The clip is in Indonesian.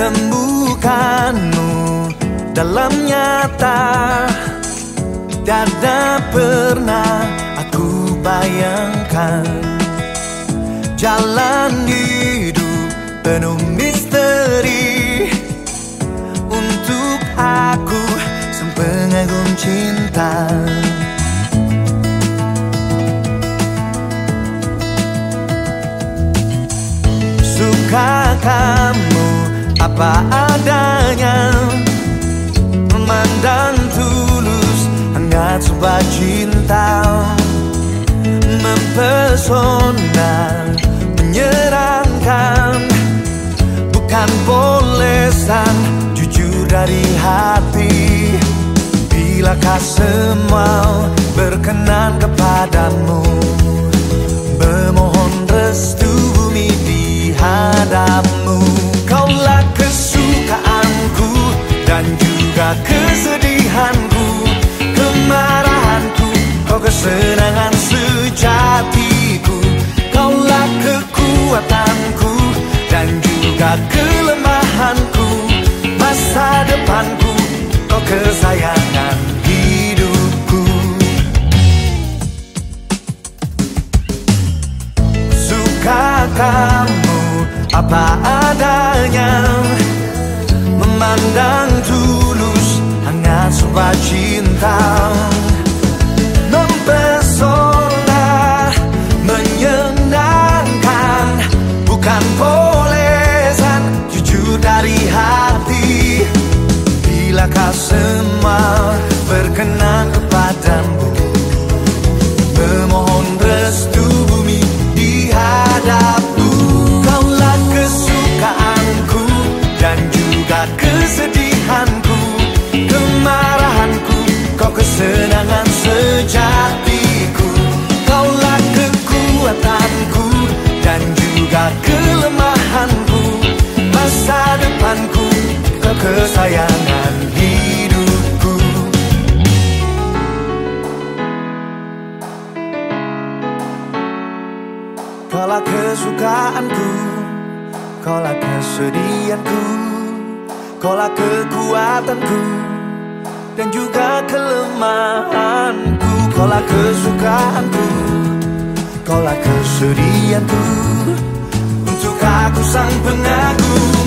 menemukanmu dalam nyata Tiada pernah aku bayangkan Jalan hidup penuh misteri Untuk aku sang pengagum cinta sukakan apa adanya. Memandang tulus hangat sebuah cinta. Mempesona menyenangkan Bukan polesan jujur dari hati. Bilakah semua kesenangan sejatiku Kaulah kekuatanku dan juga kelemahanku. Masa depanku, kau kesayangan hidupku. Suka kamu apa adanya. Memandang tulus hangat sebuah cinta Bilakah semua berkenan kepadamu. Memohon restu bumi di hadapmu Kaulah kesukaanku dan juga kesedihanku Kemarahanku, kau kesenangan sejatiku. Kaulah kekuatanku dan juga kelemahanku Masa depanku, kesayangan hidupku. Kaulah kesukaanku Kaulah kesedihanku Kaulah kekuatanku Dan juga kelemahanku. Kaulah kesukaanku Kaulah kesedihanku Untuk aku sang pengagum